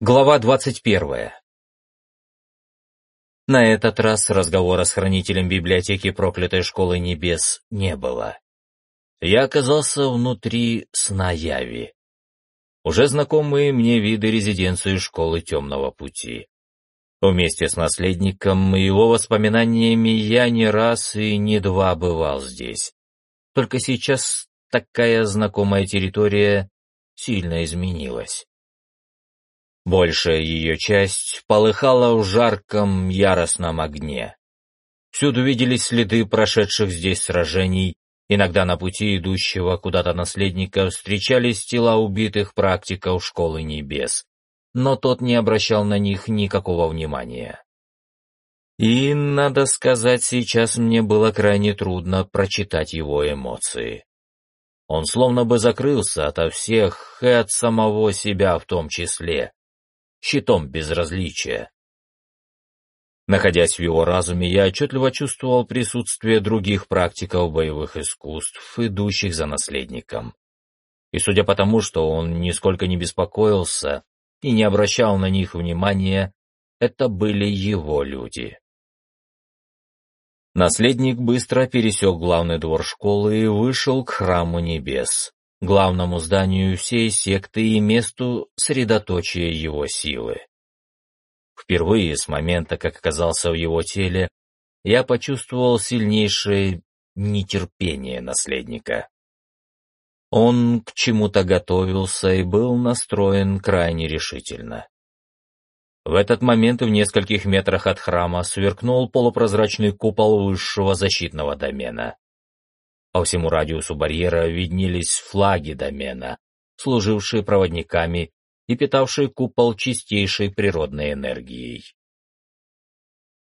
Глава двадцать первая. На этот раз разговора с хранителем библиотеки проклятой школы небес не было. Я оказался внутри сна Яви. Уже знакомые мне виды резиденции школы темного пути. Вместе с наследником и его воспоминаниями я не раз и не два бывал здесь. Только сейчас такая знакомая территория сильно изменилась. Большая ее часть полыхала в жарком, яростном огне. Всюду виделись следы прошедших здесь сражений, иногда на пути идущего куда-то наследника встречались тела убитых практиков Школы Небес, но тот не обращал на них никакого внимания. И, надо сказать, сейчас мне было крайне трудно прочитать его эмоции. Он словно бы закрылся ото всех и от самого себя в том числе, щитом безразличия. Находясь в его разуме, я отчетливо чувствовал присутствие других практиков боевых искусств, идущих за наследником. И судя по тому, что он нисколько не беспокоился и не обращал на них внимания, это были его люди. Наследник быстро пересек главный двор школы и вышел к храму небес главному зданию всей секты и месту средоточия его силы. Впервые с момента, как оказался в его теле, я почувствовал сильнейшее нетерпение наследника. Он к чему-то готовился и был настроен крайне решительно. В этот момент в нескольких метрах от храма сверкнул полупрозрачный купол высшего защитного домена. По всему радиусу барьера виднелись флаги домена, служившие проводниками и питавшие купол чистейшей природной энергией.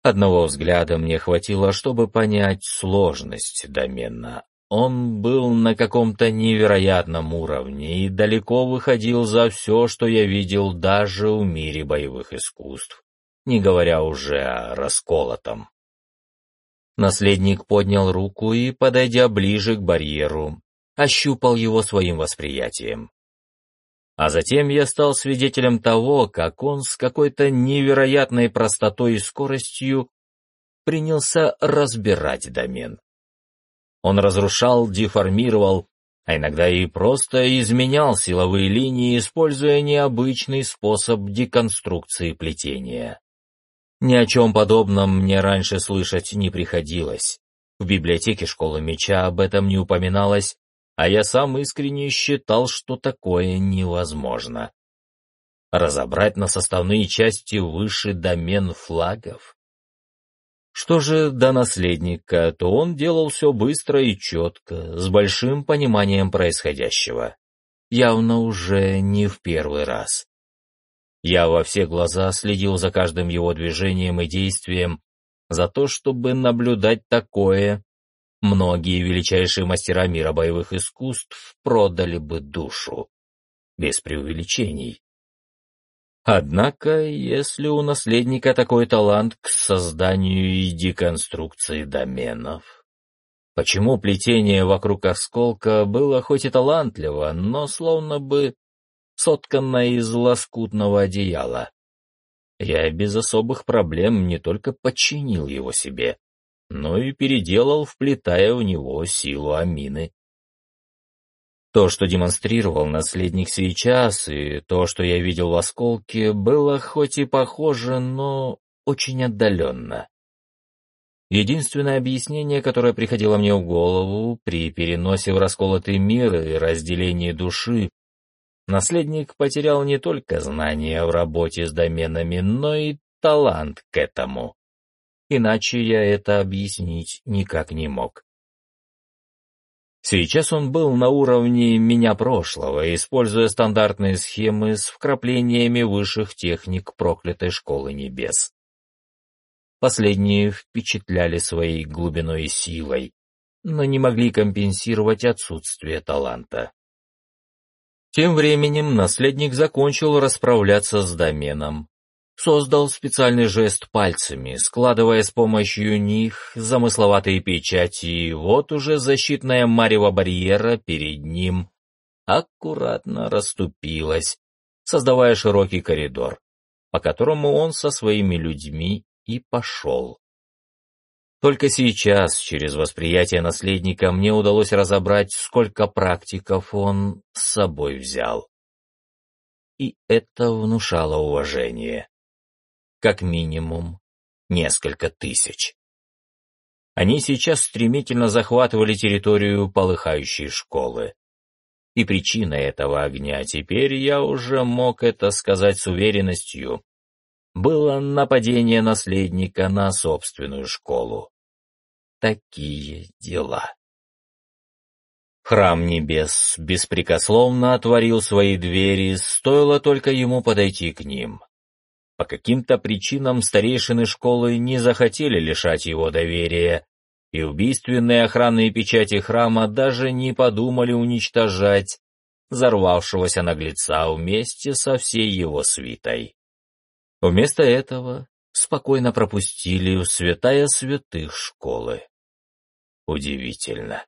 Одного взгляда мне хватило, чтобы понять сложность домена. Он был на каком-то невероятном уровне и далеко выходил за все, что я видел даже в мире боевых искусств, не говоря уже о расколотом. Наследник поднял руку и, подойдя ближе к барьеру, ощупал его своим восприятием. А затем я стал свидетелем того, как он с какой-то невероятной простотой и скоростью принялся разбирать домен. Он разрушал, деформировал, а иногда и просто изменял силовые линии, используя необычный способ деконструкции плетения. Ни о чем подобном мне раньше слышать не приходилось. В библиотеке школы меча об этом не упоминалось, а я сам искренне считал, что такое невозможно. Разобрать на составные части выше домен флагов? Что же до наследника, то он делал все быстро и четко, с большим пониманием происходящего. Явно уже не в первый раз. Я во все глаза следил за каждым его движением и действием, за то, чтобы наблюдать такое. Многие величайшие мастера мира боевых искусств продали бы душу. Без преувеличений. Однако, если у наследника такой талант к созданию и деконструкции доменов, почему плетение вокруг осколка было хоть и талантливо, но словно бы сотканная из лоскутного одеяла. Я без особых проблем не только подчинил его себе, но и переделал, вплетая в него силу амины. То, что демонстрировал наследник сейчас, и то, что я видел в осколке, было хоть и похоже, но очень отдаленно. Единственное объяснение, которое приходило мне в голову при переносе в расколотый мир и разделении души, Наследник потерял не только знания в работе с доменами, но и талант к этому. Иначе я это объяснить никак не мог. Сейчас он был на уровне меня прошлого, используя стандартные схемы с вкраплениями высших техник проклятой школы небес. Последние впечатляли своей глубиной и силой, но не могли компенсировать отсутствие таланта. Тем временем наследник закончил расправляться с доменом. Создал специальный жест пальцами, складывая с помощью них замысловатые печати, и вот уже защитная марево барьера перед ним аккуратно расступилась, создавая широкий коридор, по которому он со своими людьми и пошел. Только сейчас, через восприятие наследника, мне удалось разобрать, сколько практиков он с собой взял. И это внушало уважение. Как минимум, несколько тысяч. Они сейчас стремительно захватывали территорию полыхающей школы. И причина этого огня, теперь я уже мог это сказать с уверенностью, было нападение наследника на собственную школу. Такие дела. Храм небес беспрекословно отворил свои двери, стоило только ему подойти к ним. По каким-то причинам старейшины школы не захотели лишать его доверия, и убийственные охранные печати храма даже не подумали уничтожать взорвавшегося наглеца вместе со всей его свитой. Вместо этого спокойно пропустили в святая святых школы. Удивительно.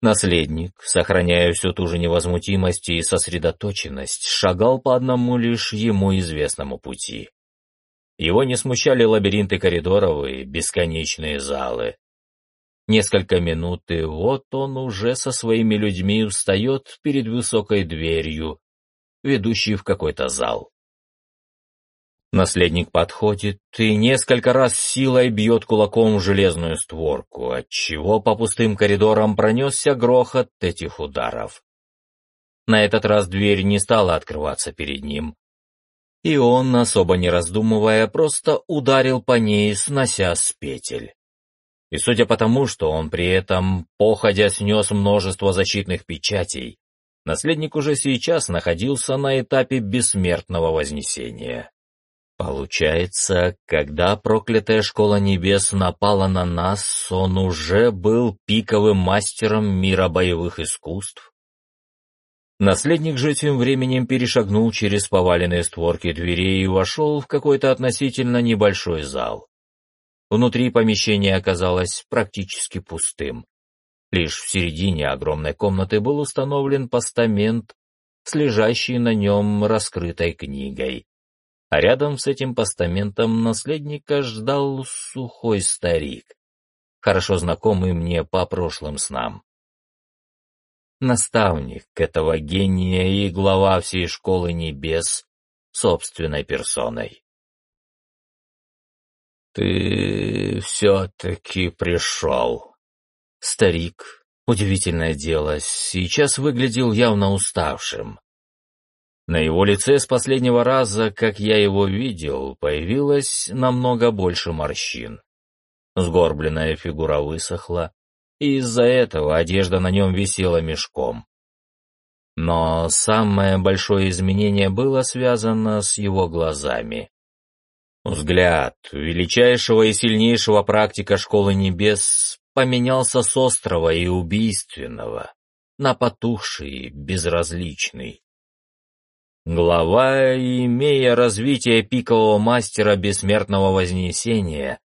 Наследник, сохраняя всю ту же невозмутимость и сосредоточенность, шагал по одному лишь ему известному пути. Его не смущали лабиринты коридоров и бесконечные залы. Несколько минут, и вот он уже со своими людьми встает перед высокой дверью, ведущей в какой-то зал. Наследник подходит и несколько раз силой бьет кулаком в железную створку, отчего по пустым коридорам пронесся грохот этих ударов. На этот раз дверь не стала открываться перед ним, и он, особо не раздумывая, просто ударил по ней, снося с петель. И судя по тому, что он при этом, походя, снес множество защитных печатей, наследник уже сейчас находился на этапе бессмертного вознесения. Получается, когда проклятая школа небес напала на нас, он уже был пиковым мастером мира боевых искусств, Наследник же тем временем перешагнул через поваленные створки дверей и вошел в какой-то относительно небольшой зал. Внутри помещение оказалось практически пустым. Лишь в середине огромной комнаты был установлен постамент с лежащей на нем раскрытой книгой. А рядом с этим постаментом наследника ждал сухой старик, хорошо знакомый мне по прошлым снам наставник этого гения и глава всей школы небес собственной персоной. «Ты все-таки пришел!» Старик, удивительное дело, сейчас выглядел явно уставшим. На его лице с последнего раза, как я его видел, появилось намного больше морщин. Сгорбленная фигура высохла, и из-за этого одежда на нем висела мешком. Но самое большое изменение было связано с его глазами. Взгляд величайшего и сильнейшего практика Школы Небес поменялся с острого и убийственного на потухший безразличный. Глава, имея развитие пикового мастера бессмертного вознесения,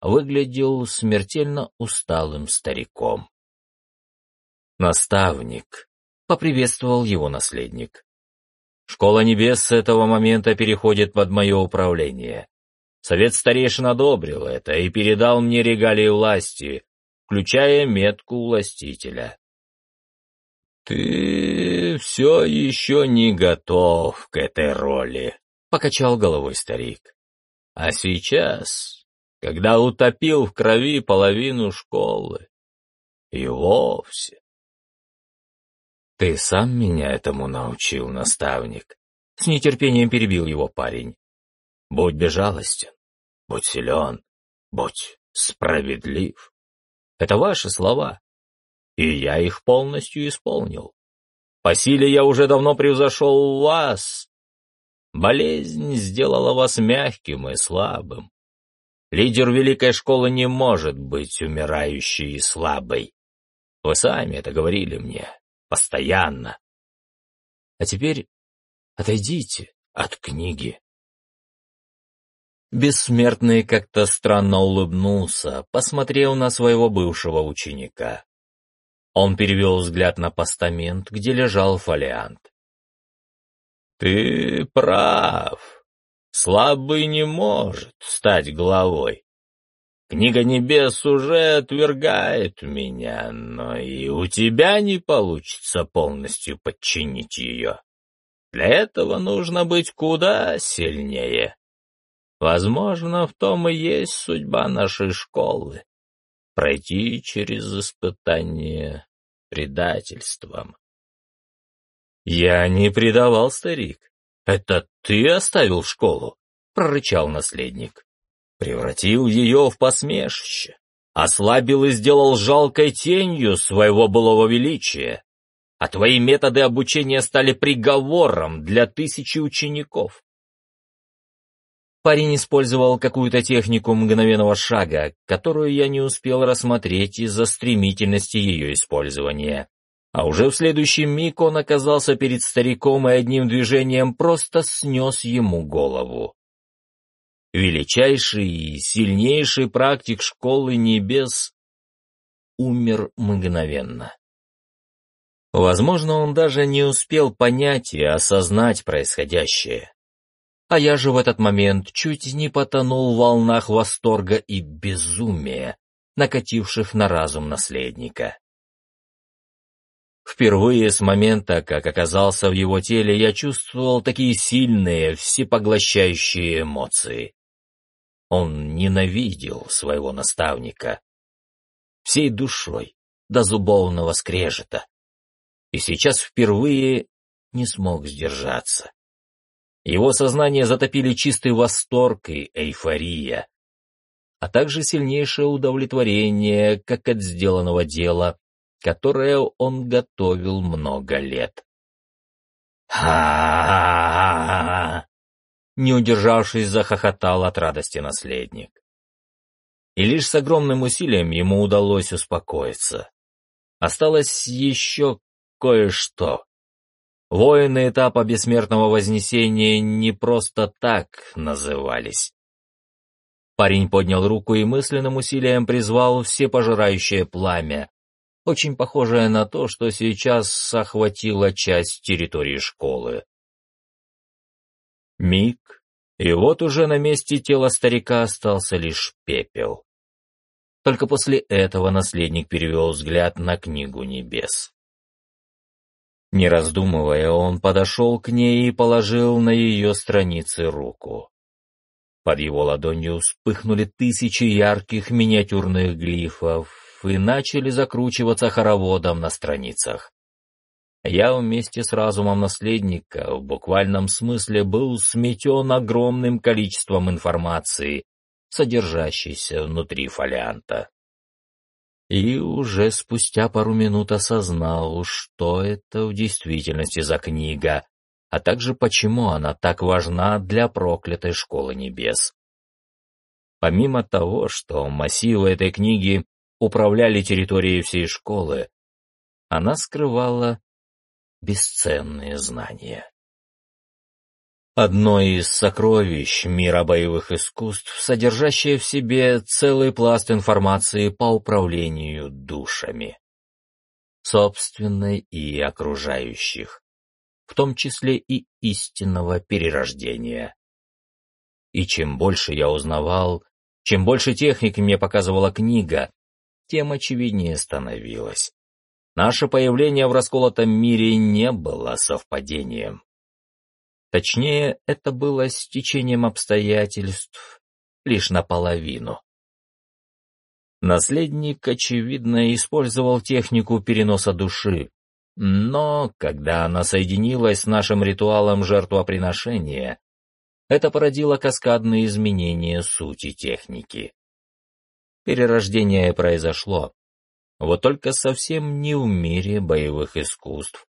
выглядел смертельно усталым стариком. «Наставник», — поприветствовал его наследник. «Школа небес с этого момента переходит под мое управление. Совет старейшин одобрил это и передал мне регалии власти, включая метку властителя». «Ты все еще не готов к этой роли», — покачал головой старик. «А сейчас когда утопил в крови половину школы. И вовсе. Ты сам меня этому научил, наставник. С нетерпением перебил его парень. Будь безжалостен, будь силен, будь справедлив. Это ваши слова, и я их полностью исполнил. По силе я уже давно превзошел вас. Болезнь сделала вас мягким и слабым. Лидер великой школы не может быть умирающей и слабой. Вы сами это говорили мне. Постоянно. А теперь отойдите от книги. Бессмертный как-то странно улыбнулся, посмотрел на своего бывшего ученика. Он перевел взгляд на постамент, где лежал фолиант. Ты прав. Слабый не может стать главой. Книга небес уже отвергает меня, но и у тебя не получится полностью подчинить ее. Для этого нужно быть куда сильнее. Возможно, в том и есть судьба нашей школы — пройти через испытание предательством. «Я не предавал, старик. Это ты оставил школу?» — прорычал наследник. «Превратил ее в посмешище, ослабил и сделал жалкой тенью своего былого величия, а твои методы обучения стали приговором для тысячи учеников». Парень использовал какую-то технику мгновенного шага, которую я не успел рассмотреть из-за стремительности ее использования. А уже в следующий миг он оказался перед стариком и одним движением просто снес ему голову. Величайший и сильнейший практик школы небес умер мгновенно. Возможно, он даже не успел понять и осознать происходящее. А я же в этот момент чуть не потонул в волнах восторга и безумия, накативших на разум наследника. Впервые с момента, как оказался в его теле, я чувствовал такие сильные, всепоглощающие эмоции. Он ненавидел своего наставника. Всей душой, до зубовного скрежета. И сейчас впервые не смог сдержаться. Его сознание затопили чистый восторг и эйфория, а также сильнейшее удовлетворение как от сделанного дела, которое он готовил много лет. ха Не удержавшись, захохотал от радости наследник. И лишь с огромным усилием ему удалось успокоиться. Осталось еще кое-что. Воины этапа бессмертного вознесения не просто так назывались. Парень поднял руку и мысленным усилием призвал всепожирающее пламя, очень похожее на то, что сейчас охватило часть территории школы. Миг, и вот уже на месте тела старика остался лишь пепел. Только после этого наследник перевел взгляд на книгу небес. Не раздумывая, он подошел к ней и положил на ее страницы руку. Под его ладонью вспыхнули тысячи ярких миниатюрных глифов, и начали закручиваться хороводом на страницах. Я вместе с разумом наследника в буквальном смысле был сметен огромным количеством информации, содержащейся внутри фолианта. И уже спустя пару минут осознал, что это в действительности за книга, а также почему она так важна для проклятой школы небес. Помимо того, что массивы этой книги управляли территорией всей школы, она скрывала бесценные знания. Одно из сокровищ мира боевых искусств, содержащее в себе целый пласт информации по управлению душами, собственной и окружающих, в том числе и истинного перерождения. И чем больше я узнавал, чем больше техник мне показывала книга, тем очевиднее становилось. Наше появление в расколотом мире не было совпадением. Точнее, это было стечением обстоятельств лишь наполовину. Наследник, очевидно, использовал технику переноса души, но когда она соединилась с нашим ритуалом жертвоприношения, это породило каскадные изменения сути техники. Перерождение произошло. Вот только совсем не в мире боевых искусств.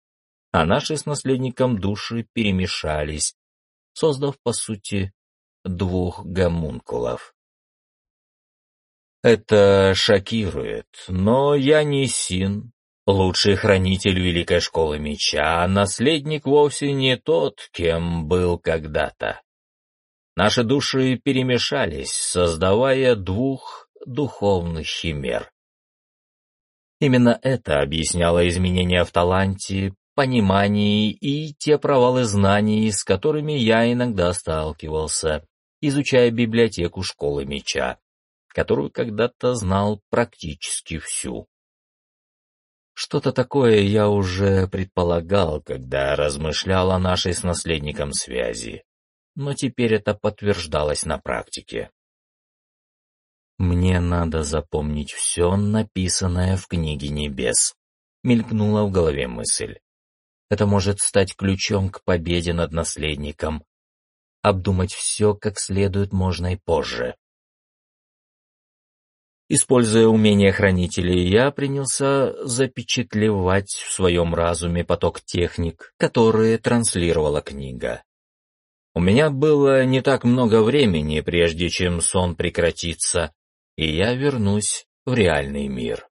А наши с наследником души перемешались, создав, по сути, двух гомункулов. Это шокирует, но я не Син, лучший хранитель Великой Школы Меча, а наследник вовсе не тот, кем был когда-то. Наши души перемешались, создавая двух духовных химер. Именно это объясняло изменения в таланте, понимании и те провалы знаний, с которыми я иногда сталкивался, изучая библиотеку школы меча, которую когда-то знал практически всю. Что-то такое я уже предполагал, когда размышлял о нашей с наследником связи, но теперь это подтверждалось на практике. «Мне надо запомнить все, написанное в книге небес», — мелькнула в голове мысль. «Это может стать ключом к победе над наследником. Обдумать все как следует можно и позже». Используя умения хранителей, я принялся запечатлевать в своем разуме поток техник, которые транслировала книга. У меня было не так много времени, прежде чем сон прекратится, и я вернусь в реальный мир.